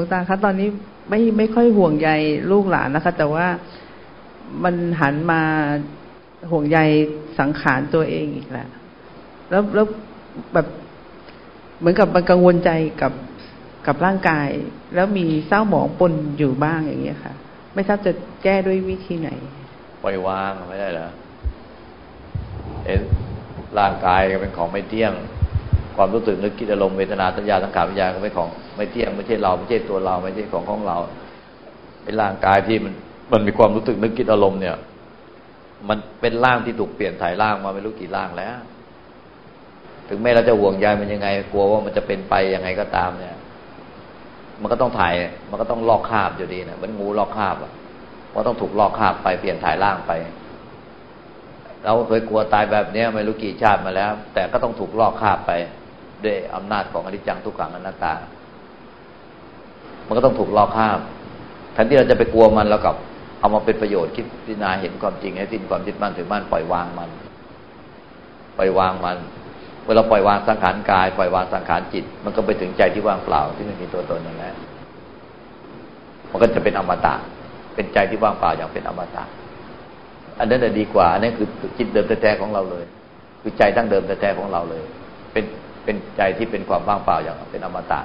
วงตาคะตอนนี้ไม่ไม่ค่อยห่วงใยลูกหลานนะคะ แต่ว่ามันหันมาห่วงใยสังขารตัวเองอีกแล้วแล้วแล้วแบบเหมือนกับมันกังวลใจกับกับร่างกาย แล้วมีเศร้าหมองปนอยู่บ้างอย่างเงี้ยค่ะ ไม่ทราบจะแก้ด้วยวิธีไหนปล่อยวางไม่ได้เหรอเอ็นร่างกายก็เป็นของไม่เที่ยง ความรู้สึกนึกคิดอารมณ์เวทนาสัญญาสังขารวิญญาณก็เป็นของไม่เที่ยงไม่ใช่เราไม่ใช่ตัวเรา ไม่ใช่ของของเราไอ้ร่างกายที่มันมันมีความรู้สึกนึกคิดอารมณ์เนี่ย มันเป็นร่างที่ถูกเปลี่ยนถ่ายร่างมาไม่รู้กี่ร่างแล้ว ถึงแม้เราจะห่วงใยมันยังไง กลัวว่ามันจะเป็นไปยังไงก็ตามเนี่ย มันก็ต้องถ่าย มันก็ต้องลอกคาบอยู่ดีนะเหมือนงูลอกคาบอะเพราะต้องถูกลอกคาบไปเปลี่ยนถ่ายร่างไปเราเคยกลัวตายแบบเนี้ยไม่รู้กี่ชาติมาแล้ว แต่ก็ต้องถูกลอกคาบไป ด้วยอำนาจของอนิจจังทุกขังอนัตตา มันก็ต้องถูกลอกคาบแทนที่เราจะไปกลัวมันแล้วกับ เอามาเป็นประโยชน์คิดพิจารณาเห็นความจริงให้สิ้นความยึดมั่นถือมั่นปล่อยวางมัน ปล่อยวางมันเมื่อเราปล่อยวางสังขารกาย ปล่อยวางสังขารจิต มันก็ไปถึงใจที่ว่างเปล่าที่ไม่มีตัวตนนั่นแหละมันก็จะเป็นอมตะเป็นใจที่ว่างเปล่าอย่างเป็นอมตะอันนั้นดีกว่า อันนั้นคือจิตเดิมแท้ๆของเราเลย คือใจตั้งเดิมแท้ๆของเราเลย เป็น เป็นใจที่เป็นความว่างเปล่าอย่างเป็นอมตะ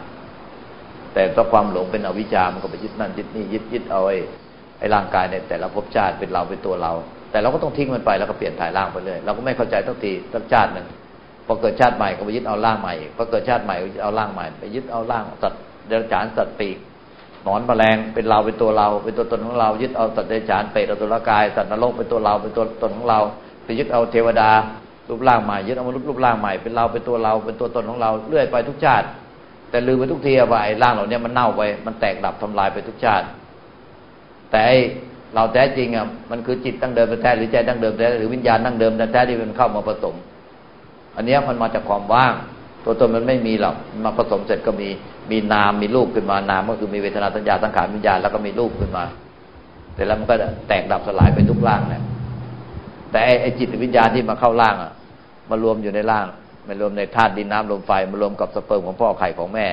แต่เพราะความหลงเป็นอวิชามันก็ไปยึดนั่นยึดนี่ยึดยึดเอาไอ้ไอ้ร่างกายในแต่ละภพชาติเป็นเราเป็นตัวเรา แต่เราก็ต้องทิ้งมันไปแล้วก็เปลี่ยนถ่ายร่างไปเลยเราก็ไม่เข้าใจตั้งทีตั้งชาติหนึ่งพอเกิดชาติใหม่ก็ไปยึดเอาร่างใหม่พอเกิดชาติใหม่ก็เอาร่างใหม่ไปยึดเอาร่างสัตว์เดรัจฉานสัตว์ปีกนอนแมลงเป็นเราเป็นตัวเรา เป็นตัวตนของเรา ยึดเอาสัตว์เดรัจฉานเปรตอสุรกายสัตว์นรกเป็นตัวเราเป็นตัวตนของเราไปยึดเอาเทวดา รูปร่างใหม่ยึดเอามนุษย์รูปร่างใหม่เป็นเราเป็นตัวเราเป็นตัวตนของเราเรื่อยไปทุกชาติ แต่ลืมไปทุกทีว่าไอ้ร่างเหล่านี้มันเน่าไป มันแตกดับทำลายไปทุกชาติ แต่เราแท้จริงอะมันคือจิตตั้งเดิมแท้หรือใจตั้งเดิมแท้หรือวิญญาณตั้งเดิมแท้ที่มันเข้ามาผสม อันนี้มันมาจากความว่าง ตัวตนมันไม่มีหรอกมาผสมเสร็จก็มีมีนามมีรูปขึ้นมานามก็คือมีเวทนาสัญญาสังขารวิญญาณแล้วก็มีรูปขึ้นมาแต่แล้วมันก็แตกดับสลายไปทุกร่างเนี่ย แต่ไอ้จิตวิญญาณที่มาเข้าร่างอะมารวมอยู่ในร่างมารวมในธาตุดินน้ำลมไฟมารวมกับสเปิร์มของพ่อไข่ของแม่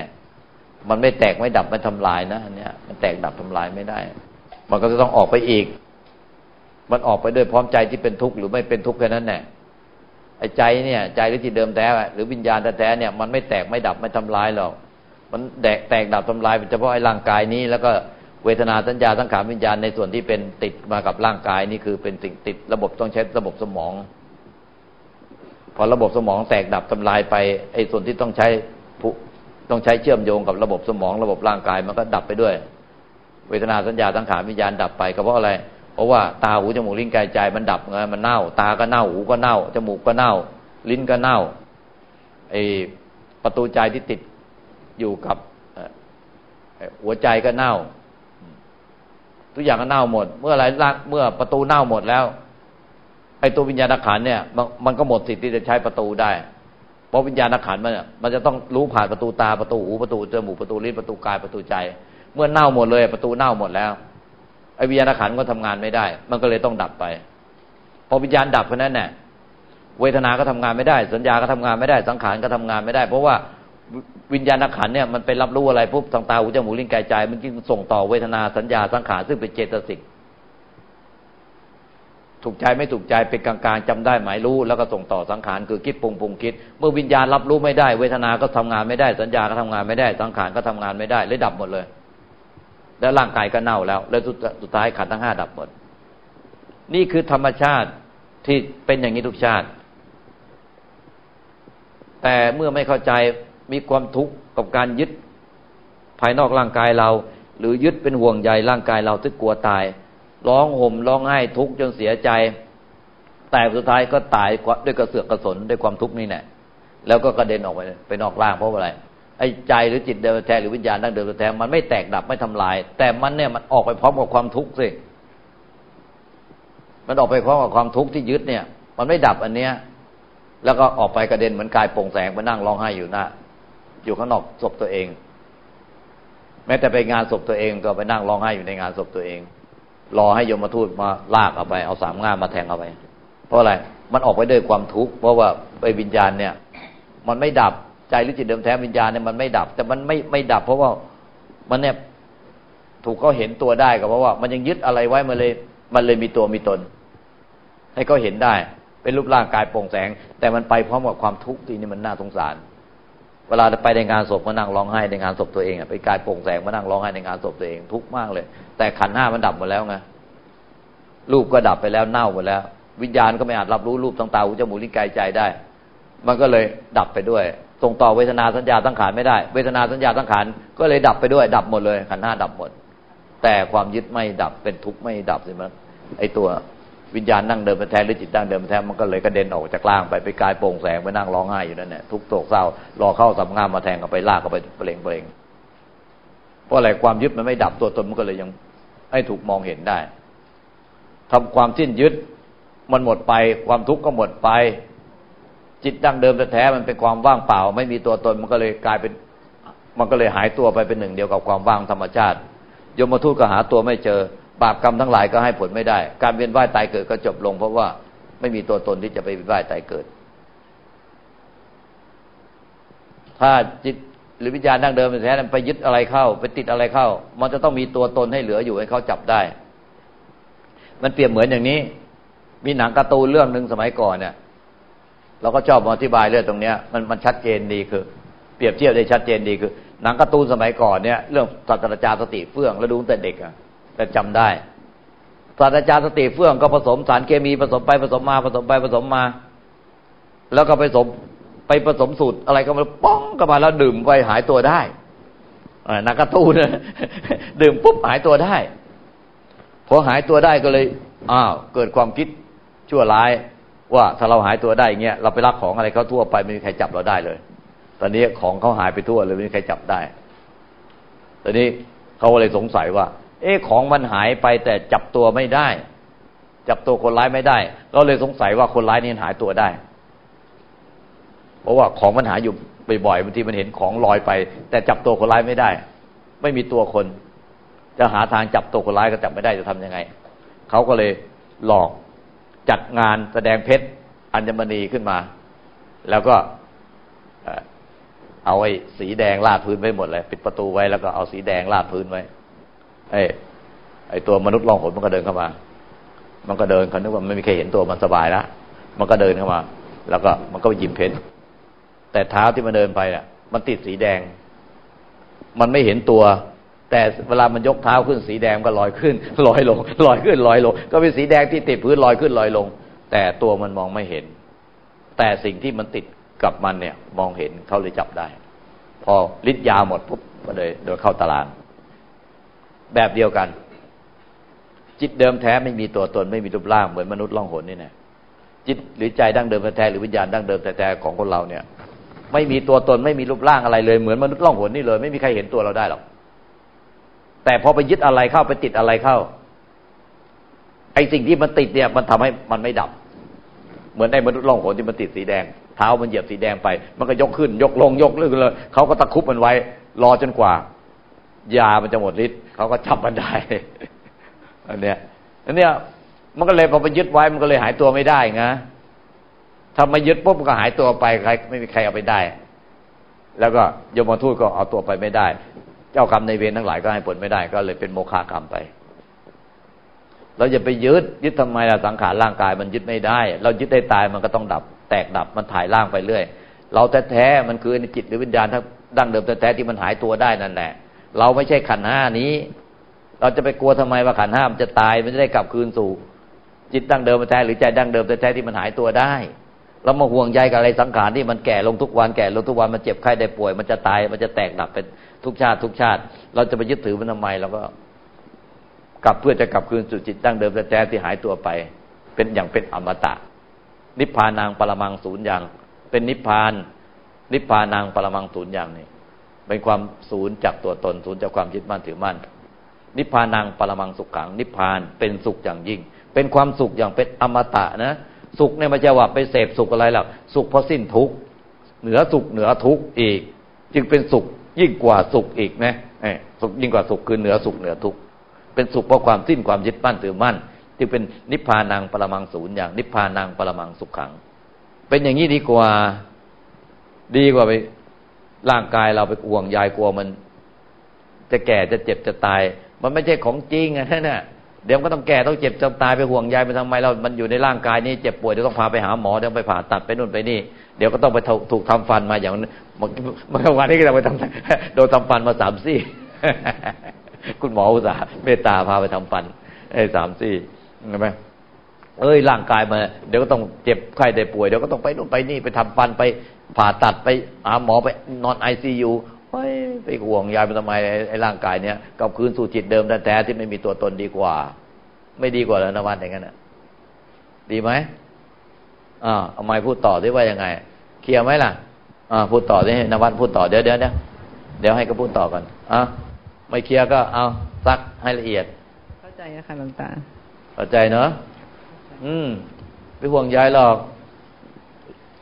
มันไม่แตกไม่ดับไม่ทำลายนะอันเนี้ยมันแตกดับทำลายไม่ได้ มันก็จะต้องออกไปอีก มันออกไปด้วยพร้อมใจที่เป็นทุกข์หรือไม่เป็นทุกข์แค่นั้นแหละไอ้ใจเนี่ย ใจหรือจิตเดิมแท้หรือวิญญาณแท้เนี่ย มันไม่แตกไม่ดับไม่ทำลายหรอกมันแตกแตกดับทำลายเฉพาะไอ้ร่างกายนี้แล้วก็ เวทนาสัญญาสังขารวิญญาณในส่วนที่เป็นติดมากับร่างกายนี่คือเป็นสิ่งติดระบบต้องใช้ระบบสมอง พอระบบสมองแตกดับทำลายไปไอ้ส่วนที่ต้องใช้ต้องใช้เชื่อมโยงกับระบบสมอง ระบบร่างกายมันก็ดับไปด้วย เวทนาสัญญาสังขารวิญญาณดับไปก็เพราะอะไร เพราะว่าตาหูจมูกลิ้นกายใจมันดับไงมันเน่า ตาก็เน่าหูก็เน่าจมูกก็เน่า ลิ้นก็เน่าไอ้ประตูใจที่ติดอยู่กับหัวใจก็เน่า ทุกอย่างก็เน่าหมด เมื่อไรเมื่อประตูเน่าหมดแล้วไอ้ตัววิญญาณขันเนี่ยมันก็หมดสิทธิ์ที่จะใช้ประตูได้ เพราะวิญญาณขันมันมันจะต้องรู้ผ่านประตูตาประตูหูประตูจมูกประตูลิ้นประตูกายประตูใจ เมื่อเน่าหมดเลยประตูเน่าหมดแล้วไอ้วิญญาณขันก็ทำงานไม่ได้ มันก็เลยต้องดับไปพอวิญญาณดับเพราะนั้นเนี่ยเวทนาก็ทำงานไม่ได้ สัญญาก็ทำงานไม่ได้สังขารก็ทำงานไม่ได้ เพราะว่า วิญญาณขันเนี่ยมันไปรับรู้อะไรปุ๊บทางตาหูจมูกลิ้นกายใจ มันจึงส่งต่อเวทนาสัญญาสังขารซึ่งเป็นเจตสิกถูกใจไม่ถูกใจเป็นกลางๆจำได้หมายรู้ แล้วก็ส่งต่อสังขารคือคิดปรุงปรุงคิด เมื่อวิญญาณรับรู้ไม่ได้ เวทนาก็ทำงานไม่ได้สัญญาก็ทำงานไม่ได้สังขารก็ทำงานไม่ได้เลยดับหมดเลย แล้วร่างกายก็เน่าแล้ว แล้วสุดท้ายขันทั้งห้าดับหมด นี่คือธรรมชาติที่เป็นอย่างนี้ทุกชาติ แต่เมื่อไม่เข้าใจ มีความทุกข์กับการยึดภายนอกร่างกายเรา หรือยึดเป็นห่วงใยร่างกายเราทึกกลัวตาย ร้องห่มร้องไห้ทุกข์จนเสียใจ แต่สุดท้ายก็ตายด้วยกระเสือกกระสนด้วยความทุกข์นี่แหละแล้วก็กระเด็นออกไปไปนอกร่างเพราะอะไรไอ้ใจหรือจิตเดิมแท้หรือวิญญาณดั้งเดิมแท้มันไม่แตกดับไม่ทำลาย แต่มันเนี่ยมันออกไปพร้อมกับความทุกข์สิมันออกไปพร้อมกับความทุกข์ที่ยึดเนี่ย มันไม่ดับอันเนี้ย แล้วก็ออกไปกระเด็นเหมือนกายโปร่งแสงมานั่งร้องไห้อยู่หน้า อยู่ข้างนอกศพตัวเอง แม้แต่ไปงานศพตัวเองก็ไปนั่งร้องไห้อยู่ในงานศพตัวเอง รอให้ยมทูตมาลากเอาไป เอาสามง่ามมาแทงเอาไป เพราะอะไรมันออกไปด้วยความทุกข์เพราะว่าไปวิญญาณเนี่ย มันไม่ดับใจหรือจิตเดิมแท้วิญญาณเนี่ยมันไม่ดับ แต่มันไม่ไม่ดับ เพราะว่ามันเนี่ยถูกเขาเห็นตัวได้ก็เพราะว่า มันยังยึดอะไรไว้มันเลย มันเลยมีตัวมีตน ให้เขาเห็นได้ เป็นรูปร่างกายโปร่งแสง แต่มันไปพร้อมกับความทุกข์ที่นี่มันน่าสงสาร เวลาไปในงานศพมานั่งร้องไห้ในงานศพตัวเองอะไปกายโปร่งแสงมานั่งร้องไห้ในงานศพตัวเองทุกข์มากเลย แต่ขันห้ามันดับหมดแล้วไงรูปก็ดับไปแล้วเน่าหมดแล้ว วิญญาณก็ไม่อาจรับรู้รูปต่างๆหูจมูกลิ้นกายใจได้ มันก็เลยดับไปด้วยส่งต่อเวทนาสัญญาตั้งขานไม่ได้ เวทนาสัญญาตั้งขานก็เลยดับไปด้วย ดับหมดเลยขันห้าดับหมด แต่ความยึดไม่ดับเป็นทุกข์ไม่ดับสิมันไอตัว วิญญาณนั่งเดินไปแท้หรือจิตนั่งเดินไปแท้มันก็เลยกระเด็นออกจากล่างไปไปกายโปร่งแสงไปนั่งร้องไห้อยู่นั่นแหละทุกโศกเศร้ารอเข้าสำงามมาแทงกับไปลากกับไปเปล่งเปล่งเพราะอะไรความยึดมันไม่ดับตัวตนมันก็เลยยังให้ถูกมองเห็นได้ทำความสิ้นยึดมันหมดไป ความทุกข์ก็หมดไป จิตดั้งเดิมแท้มันเป็นความว่างเปล่า ไม่มีตัวตนมันก็เลยกลายเป็น มันก็เลยหายตัวไปเป็นหนึ่งเดียวกับความว่างธรรมชาติยมทูตก็หาตัวไม่เจอ บาปกรรมทั้งหลายก็ให้ผลไม่ได้ การเวียนว่ายตายเกิดก็จบลง เพราะว่าไม่มีตัวตนที่จะไปเวียนว่ายตายเกิด ถ้าจิตหรือวิญญาณดั้งเดิมแท้ไปยึดอะไรเข้า ไปติดอะไรเข้า มันจะต้องมีตัวตนให้เหลืออยู่ให้เขาจับได้ มันเปรียบเหมือนอย่างนี้ มีหนังการ์ตูนเรื่องหนึ่งสมัยก่อนเนี่ยเราก็ชอบอธิบายเรื่องตรงเนี้ยมันมันชัดเจนดีคือ เปรียบเทียบได้ชัดเจนดีคือ หนังการ์ตูนสมัยก่อนเนี่ย เรื่องศาสตราจารย์สติเฟื่องแล้วดูตั้งแต่เด็กอะ แต่จำได้ศาสตราจารย์สติเฟื่องก็ผสมสารเคมีผสมไปผสมมาผสมไปผสมมา แล้วก็ไปผสมไปผสมสูตรอะไรก็มาป้องก็มาแล้วดื่มไปหายตัวได้นักกระตูนดื่มปุ๊บหายตัวได้พอหายตัวได้ก็เลยอ้าวเกิดความคิดชั่วร้าย ว่าถ้าเราหายตัวได้เงี้ยเราไปรักของอะไรเขาทั่วไปไม่มีใครจับเราได้เลย ตอนนี้ของเขาหายไปทั่วเลยไม่มีใครจับได้ ตอนนี้เขาเลยสงสัยว่า เอ๊ะของมันหายไปแต่จับตัวไม่ได้ จับตัวคนร้ายไม่ได้ ก็เลยสงสัยว่าคนร้ายนี่หายตัวได้ เพราะว่าของมันหายอยู่บ่อยๆบางทีมันเห็นของลอยไป แต่จับตัวคนร้ายไม่ได้ ไม่มีตัวคน จะหาทางจับตัวคนร้ายก็จับไม่ได้จะทํำยังไงเขาก็เลยหลอกจัดงานแสดงเพชรอัญมณีขึ้นมา แล้วก็เอาไอ้สีแดงลาดพื้นไว้หมดเลย ปิดประตูไว้แล้วก็เอาสีแดงลาดพื้นไว้ ไอ้ไอ้ตัวมนุษย์ล่องหนมันก็เดินเข้ามา มันก็เดินเขานึกว่าไม่มีใครเห็นตัวมันสบายล้วมันก็เดินเข้ามา แล้วก็มันก็ไปยิมเพชรแต่เท้าที่มันเดินไปอะ มันติดสีแดง มันไม่เห็นตัว แต่เวลามันยกเท้าขึ้นสีแดงก็ลอยขึ้นลอยลงลอยขึ้นลอยลง ก็เป็นสีแดงที่ติดพื้นลอยขึ้นลอยลง แต่ตัวมันมองไม่เห็น แต่สิ่งที่มันติดกับมันเนี่ย มองเห็นเขาเลยจับได้ พอฤทธิ์ยาหมดปุ๊บก็เลยโดยเข้าตาราง แบบเดียวกัน จิตเดิมแท้ไม่มีตัวตนไม่มีรูปร่างเหมือนมนุษย์ล่องหนนี่แนะจิตหรือใจดั้งเดิมแท้หรือวิญญาณดั้งเดิมแท้ของคนเราเนี่ย ไม่มีตัวตนไม่มีรูปร่างอะไรเลยเหมือนมนุษย์ล่องหนนี่เลย ไม่มีใครเห็นตัวเราได้หรอกแต่พอไปยึดอะไรเข้าไปติดอะไรเข้า ไอ้สิ่งที่มันติดเนี่ย มันทำให้มันไม่ดับ เหมือนในมนุษย์ล่องหนที่มันติดสีแดง เท้ามันเหยียบสีแดงไป มันก็ยกขึ้น ยกลงยกเลื่อนเลยเขาก็ตะคุบมันไว้ รอจนกว่า ยามันจะหมดฤทธิ์เขาก็จับมันได้อันเนี้ยอันเนี้ยมันก็เลยพอไปยึดไว้มันก็เลยหายตัวไม่ได้ไงถ้ามายึดปุ๊บมันก็หายตัวไปใคร ไม่มีใครเอาไปได้ แล้วก็ยมทูตก็เอาตัวไปไม่ได้ เจ้ากรรมในเวรทั้งหลายก็ให้ผลไม่ได้ ก็เลยเป็นโมฆะกรรมไป เราอย่าไปยึดยึดทำไมล่ะสังขารร่างกายมันยึดไม่ได้ เรายึดได้ตายมันก็ต้องดับ แตกดับมันถ่ายร่างไปเรื่อย เราแท้ๆมันคือในจิตหรือวิญญาณทั้งดั้งเดิมแท้ๆที่มันหายตัวได้นั่นแหละ เราไม่ใช่ขันห้านี้ เราจะไปกลัวทำไมว่าขันห้ามันจะตายมันจะได้กลับคืนสู่ จิตดั้งเดิมแท้หรือใจดั้งเดิมแท้ที่มันหายตัวได้ เรามาห่วงใยกับอะไรสังขารที่มันแก่ลงทุกวันแก่ลงทุกวันมันเจ็บไข้ได้ป่วย มันจะตายมันจะแตกดับเป็นทุกชาติ ทุกชาติ เราจะไปยึดถือมันทำไมเราก็กลับเพื่อจะกลับคืนสู่จิตดั้งเดิมแท้ที่หายตัวไป เป็นอย่างเป็นอมตะ นิพพานางปรมังศูนย์อย่าง เป็นนิพพาน นิพพานางปรมังศูนย์อย่างนี่ เป็นความศูนย์จากตัวตนศูนย์จากความยึดมั่นถือมั่น นิพพานังปรมังสุขขัง นิพพานเป็นสุขอย่างยิ่ง เป็นความสุขอย่างเป็นอมตะนะสุขในมันจะว่าไปเสพสุขอะไรหรอกสุขเพราะสิ้นทุกข์เหนือสุขเหนือทุกข์อีก จึงเป็นสุขยิ่งกว่าสุขอีกนะสุขยิ่งกว่าสุขคือเหนือสุขเหนือทุกข์เป็นสุขเพราะความสิ้นความยึดมั่นถือมั่น จึงเป็นนิพพานังปรมังศูนย์อย่าง นิพพานังปรมังสุขขัง เป็นอย่างนี้ดีกว่าดีกว่าไป ร่างกายเราไปห่วงยายกลัวมัน จะแก่จะเจ็บจะตาย มันไม่ใช่ของจริงอะนั่นน่ะเดี๋ยวก็ต้องแก่ต้องเจ็บจะตายไปห่วงใยไปทำไมเรา มันอยู่ในร่างกายนี้เจ็บป่วยเดี๋ยวต้องพาไปหาหมอเดี๋ยวไปผ่าตัดไปนู่นไปนี่ เดี๋ยวก็ต้องไปถูกทำฟันมาอย่างเมื่อวันนี้ก็ต้องไปทำโดนทำฟันมาสามซี่ คุณหมออุตส่าห์เมตตาพาไปทำฟันไอ้สามซี่ใช่ไหม เอ้ยร่างกายมา เดี๋ยวก็ต้องเจ็บไข้ได้ป่วยเดี๋ยวก็ต้องไปนู่นไปนี่ไปทำฟันไปผ่าตัดไปหาหมอไปนอนไอซียูเฮ้ยไปห่วงยายไปทำไมไอ้ร่างกายเนี้ยกลับคืนสู่จิตเดิมแท้ๆที่ไม่มีตัวตนดีกว่า ไม่ดีกว่าแล้วนวันอย่างนั้นอะดีไหมอ่าเอาไม้พูดต่อได้ว่ายังไง เคลียร์ไหมล่ะ อ่า พูดต่อได้นวันพูดต่อเดี๋ยวเดี๋ยวเดี๋ยวเดี๋ยวให้ก็พูดต่อกันอะไม่เคลียร์ก็เอาซักให้ละเอียด เข้าใจนะคะหลวงตา เข้าใจเนอะ อืมไปห่วงใยหรอก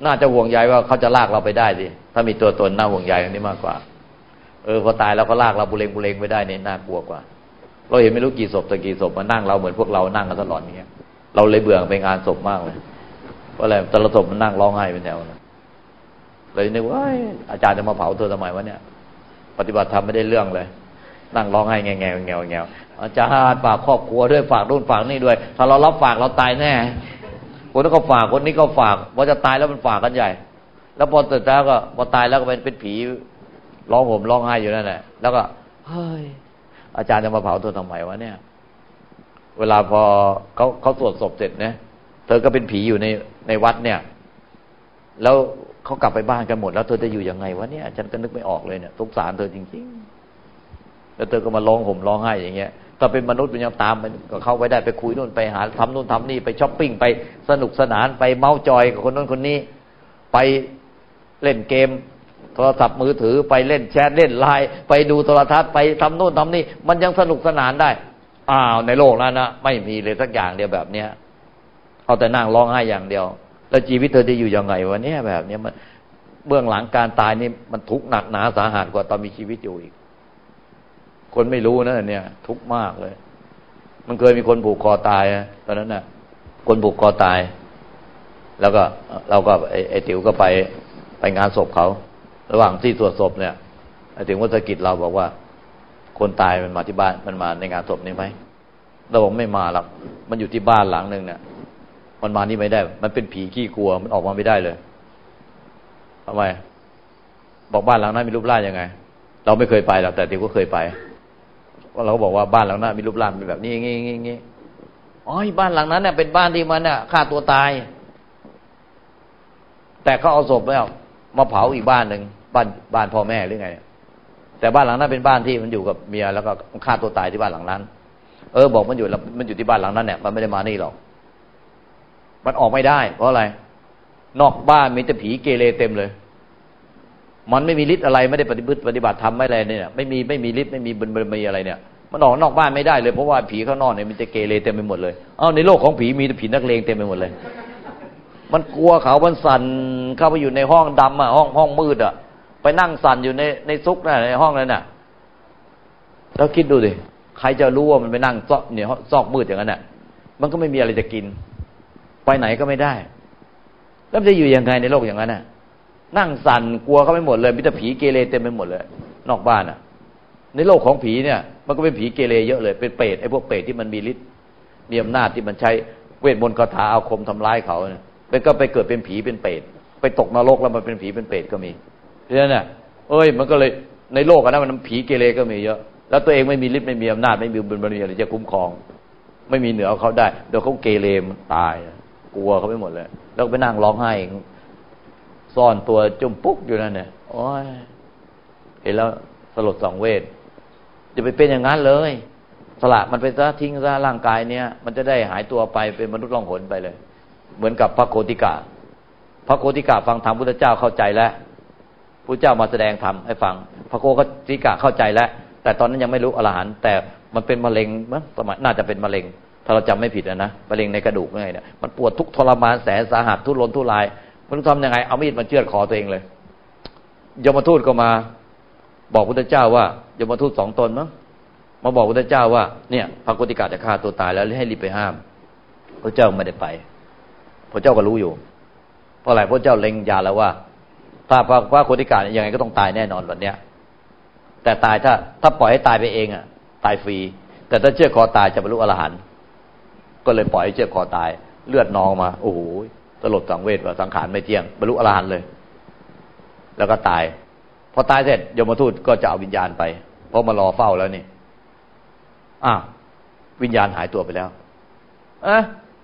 น่าจะห่วงใยว่าเขาจะลากเราไปได้ดิถ้ามีตัวตนน่าห่วงใยอันนี้มากกว่า เออพอตายแล้วก็ลากเราบุเรงบุเรงไปได้นี่น่ากลัวกว่า เราเห็นไม่รู้กี่ศพแต่กี่ศพมานั่งเราเหมือนพวกเรานั่งกันตลอดเนี้เราเลยเบื่อไปงานศพมากเลยเพราะอะไรแต่ละศพมันนั่งร้องไห้เป็นแถวเลยนึกว่าอาจารย์จะมาเผาเธอทำไมวะเนี่ย ปฏิบัติธรรมไม่ได้เรื่องเลย นั่งร้องไห้แงวแงวแงวแงวอาจารย์ฝากครอบครัวด้วยฝากรุ่นฝากนี่ด้วย ถ้าเรารับฝากเราตายแน่ คนนั้นก็ฝากคนนี้ก็ฝากพอจะตายแล้วมันฝากกันใหญ่ แล้วพอตื่นแล้วก็พอตายแล้วก็เป็นเป็นผีร้องห่มร้องไห้อยู่นั่นแหละแล้วก็เฮ้ยอาจารย์จะมาเผาตัวทำไมวะเนี่ย เวลาพอเขาเขาสวดศพเสร็จเนี่ยเธอก็เป็นผีอยู่ในในวัดเนี่ย แล้วเขากลับไปบ้านกันหมด แล้วเธอจะอยู่ยังไงวะเนี่ยฉันก็นึกไม่ออกเลยเนี่ยสงสารเธอจริง ๆ แล้วเธอก็มาร้องห่มร้องไห้อย่างเงี้ยถ้าเป็นมนุษย์มันยังตามมันก็เข้าไปได้ไปคุยนู่นไปหาทำนู่นทำนี่ไปช้อปปิ้งไปสนุกสนานไปเมาจอยกับคนนู้นคนนี้ ไปเล่นเกม โทรศัพท์มือถือไปเล่นแชทเล่นไลน์ไปดูโทรทัศน์ไปทำนู่นทำนี่มันยังสนุกสนานได้ อ้าวในโลกนั้นนะไม่มีเลยสักอย่างเดียวแบบเนี้ยเอาแต่นั่งร้องไห้อย่างเดียว แล้วชีวิตเธอจะอยู่ยังไงวะเนี่ยแบบเนี้ยมันเบื้องหลังการตายนี่มันทุกข์หนักหนาสาหัสกว่าตอนมีชีวิตอยู่อีก คนไม่รู้นะเนี่ย ทุกข์มากเลย มันเคยมีคนผูกคอตายตอนนั้นน่ะ คนผูกคอตาย แล้วก็เราก็ไอ้ไอติ๋วก็ไปไปงานศพเขา ระหว่างที่ตรวจศพเนี่ยไอ้ติ๋วก็สะกิดเราบอกว่า คนตายมันมาที่บ้านมันมาในงานศพนี่ไหมเราบอกไม่มาหรอกมันอยู่ที่บ้านหลังหนึ่งเนี่ยมันมานี่ไม่ได้ มันเป็นผีขี้กลัว มันออกมาไม่ได้เลยทำไม บอกบ้านหลังนั้นมีรูปร่างยังไง เราไม่เคยไปหรอกแต่ติ๋วก็เคยไป เราบอกว่าบ้านหลังนั้นมีรูปร่างเป็นแบบนี้งี้งี้งี้อ๋อบ้านหลังนั้นเนี่ยเป็นบ้านที่มันเนี่ยฆ่าตัวตาย แต่เขาเอาศพแล้วมาเผาอีกบ้านหนึ่งบ้านบ้านพ่อแม่หรือไง แต่บ้านหลังนั้นเป็นบ้านที่มันอยู่กับเมียแล้วก็ฆ่าตัวตายที่บ้านหลังนั้น เออบอกมันอยู่มันอยู่ที่บ้านหลังนั้นเนี่ยมันไม่ได้มานี่หรอกมันออกไม่ได้ เพราะอะไร นอกบ้านมีแต่ผีเกเรเต็มเลย มันไม่มีฤทธิ์อะไรไม่ได้ปฏิบัติปฏิบัติทำไม่อะไรเนี่ยไม่มีไม่มีฤทธิ์ไม่มีบุญบารมีอะไรเนี่ยมันออกนอกบ้านไม่ได้เลยเพราะว่าผีข้างนอกเนี่ยมันจะเกเรเต็มไปหมดเลยเอ้าในโลกของผีมีแต่ผีนักเลงเต็มไปหมดเลย มันกลัวเขามันสั่นเข้าไปอยู่ในห้องดำอะห้องห้องมืดอะ ไปนั่งสั่นอยู่ในในซุกน่ะในห้องนั้นน่ะ แล้วคิดดูดิใครจะรู้ว่ามันไปนั่งซอกเนี่ยซอกมืดอย่างนั้นน่ะ มันก็ไม่มีอะไรจะกิน ไปไหนก็ไม่ได้ แล้วจะอยู่ยังไงในโลกอย่างนั้นน่ะ นั่งสั่นกลัวเขาไม่หมดเลยมิตรผีเกเรเต็มไปหมดเลย นอกบ้านอะ ในโลกของผีเนี่ย มันก็เป็นผีเกเรเยอะเลยเป็นเปรตไอ้พวกเปรตที่มันมีฤทธิ์มีอำนาจที่มันใช้เวทมนต์คาถาอาคมทำร้ายเขาเนี่ยเป็นก็ไปเกิดเป็นผีเป็นเปรตไปตกนรกแล้วมันเป็นผีเป็นเปรตก็มีเพราะฉะนั้นเนี่ยเอ้ย มันก็เลยในโลกนั้นมันผีเกเรก็มีเยอะ แล้วตัวเองไม่มีฤทธิ์ไม่มีอำนาจไม่มีบุญบารมีอะไรจะคุ้มครอง ไม่มีเหนือเขาได้เดี๋ยวเขาเกเรมันตาย กลัวเขาไปหมดเลย แล้วไปนั่งร้องไห้ ซ่อนตัวจุ่มปุ๊กอยู่นั่นเนี่ยโอ้ยเห็นแล้วสลดสองเวทจะไปเป็นอย่างนั้นเลย สละมันไปซะทิ้งซะร่างกายเนี้ยมันจะได้หายตัวไปเป็นมนุษย์ล่องหนไปเลย เหมือนกับพระโคติกาพระโคติกาฟังธรรมพุทธเจ้าเข้าใจแล้วพุทธเจ้ามาแสดงธรรมให้ฟัง พระโคติกาเข้าใจแล้วแต่ตอนนั้นยังไม่รู้อรหันต์แต่มันเป็นมะเร็งมั้งสมัยน่าจะเป็นมะเร็ง ถ้าเราจำไม่ผิดนะมะเร็งในกระดูกไงเนี่ยมันปวดทุกทรมานแสนสาหัสทุรนทุราย มันทำยังไง เอามีดมาเชือดคอตัวเองเลยยมทูตก็มา บอกพุทธเจ้าว่ายมทูตสองตนมั้งมาบอกพุทธเจ้าว่าเนี่ยพระโกติกาจะฆ่าตัวตายแล้วให้รีบไปห้ามพระเจ้าไม่ได้ไป พระเจ้าก็รู้อยู่ เพราะอะไรพระเจ้าเล็งยาแล้วว่า ถ้าพระพระโกติกายังไงก็ต้องตายแน่นอนวันเนี้ย แต่ตายถ้า ถ้าปล่อยให้ตายไปเองอะ ตายฟรี แต่ถ้าเชือกคอตายจะบรรลุอรหันต์ก็เลยปล่อยให้เชือกคอตาย เลือดนองมา โอ้โห ตลดสังเวชว่าสังขารไม่เที่ยงบรรลุอรหันต์เลย แล้วก็ตาย พอตายเสร็จยมทูตก็จะเอาวิญญาณไป เพราะมารอเฝ้าแล้วนี่อ้าววิญญาณหายตัวไปแล้วเอะ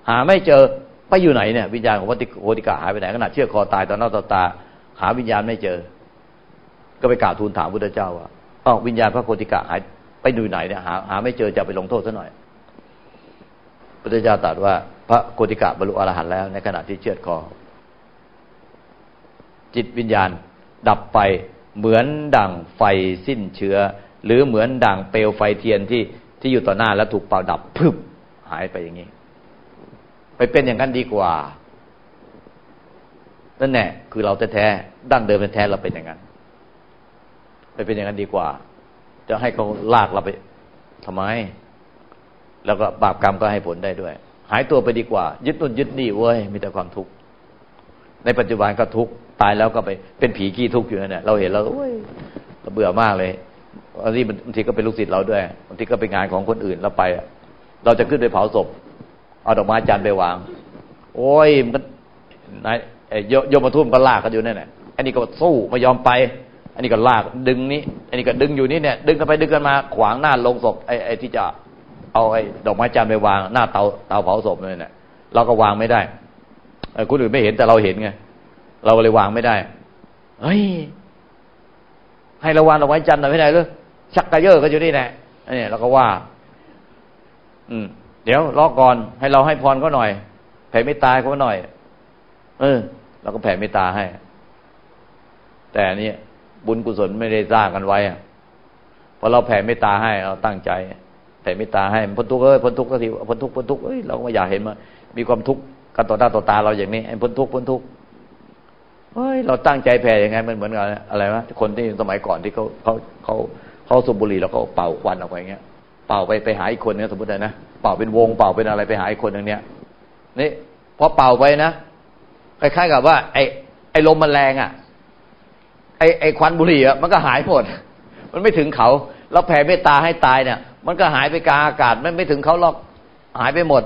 หาไม่เจอไปอยู่ไหนเนี่ย วิญญาณของพระโคติกะหายไปไหนขนาดเชื่อคอตายตอนนอกตาตา หาวิญญาณไม่เจอ ก็ไปกล่าวทูลถามพุทธเจ้าว่าอ้าววิญญาณพระโคติกะหายไปอยู่ไหนเนี่ยหาหาไม่เจอจะไปลงโทษซะหน่อยพุทธเจ้าตรัสว่า พระโคติกะบรรลุอรหันต์แล้ว ในขณะที่เชือดคอ จิตวิญญาณดับไปเหมือนดั่งไฟสิ้นเชื้อ หรือเหมือนดั่งเปลวไฟเทียนที่ที่อยู่ต่อหน้าแล้วถูกเป่าดับพึบหายไปอย่างนี้ ไปเป็นอย่างนั้นดีกว่านั่นแน่คือเราแท้ๆดั้งเดิมแท้เราเป็นอย่างนั้น ไปเป็นอย่างนั้นดีกว่า จะให้เขาลากเราไปทำไม แล้วก็บาปกรรมก็ให้ผลได้ด้วย หายตัวไปดีกว่า ยึดนุ่นยึดนี่เว้ยมีแต่ความทุกข์ในปัจจุบันก็ทุกข์ตายแล้วก็ไปเป็นผีขี้ทุกข์อยู่นั่นแหละเราเห็นเราโอ้ยเราเบื่อมากเลยบางทีบางทีก็เป็นลูกศิษย์เราด้วยบางทีก็เป็นงานของคนอื่นเราไป เราจะขึ้นไปเผาศพ เอาดอกไม้จันทร์ไปวาง โอ้ยมันนายโยมมาทุ่มก็ลากกันอยู่นั่นแหละอันนี้ก็สู้ไม่ยอมไป อันนี้ก็ลากดึงนี้ อันนี้ก็ดึงอยู่นี่เนี่ย ดึงกันไปดึงกันมาขวางหน้าลงศพไอ้ไอ้ที่จะ เอาไอ้ดอกไม้จันทร์ไปวางหน้าเตาเตาเผาศพเลยเนี่ยเราก็วางไม่ได้คนอื่นไม่เห็นแต่เราเห็นไงเราเลยวางไม่ได้เฮ้ยให้ระวังเอาไว้จันทร์ไม่ได้เลยชักกระเยอะก็อยู่นี่แหละนี่เราก็ว่า อืม เดี๋ยวรอก่อนให้เราให้พรเขาหน่อยแผ่เมตตาเขาหน่อย เออเราก็แผ่เมตตาให้ แต่นี่บุญกุศลไม่ได้สร้างกันไว้อะพอเราแผ่เมตตาให้เราตั้งใจ ผ่เมตตาให้พ้นทุกข์เอ้ยพ้นทุกข์ก็ทีพ้นทุกข์พ้นทุกข์เอ้ยเราก็อยากเห็นมามีความทุกข์กันต่อหน้าต่อตาเราอย่างนี้ให้พ้นทุกข์พ้นทุกข์เฮ้ยเราตั้งใจแผ่ยังไงมันเหมือนกันอะไรวะคนที่สมัยก่อนที่เขาเขาเขาเขาสูบบุหรี่แล้วก็เป่าควันออกไปอย่างเงี้ย เป่าไปไปหาอีกคนนึงสมมตินะเป่าเป็นวงเป่าเป็นอะไรไปหาอีกคนนึงเนี้ยนี่พอเป่าไปนะคล้ายๆกับว่า ไอ้ไอ้ลมมันแรงอะ ไอ้ไอ้ควันบุหรี่อะมันก็หายหมด มันไม่ถึงเขาเราแผ่เมตตาให้ตายเนี่ย มันก็หายไปกลางอากาศมันไม่ถึงเขาหรอกหายไปหมด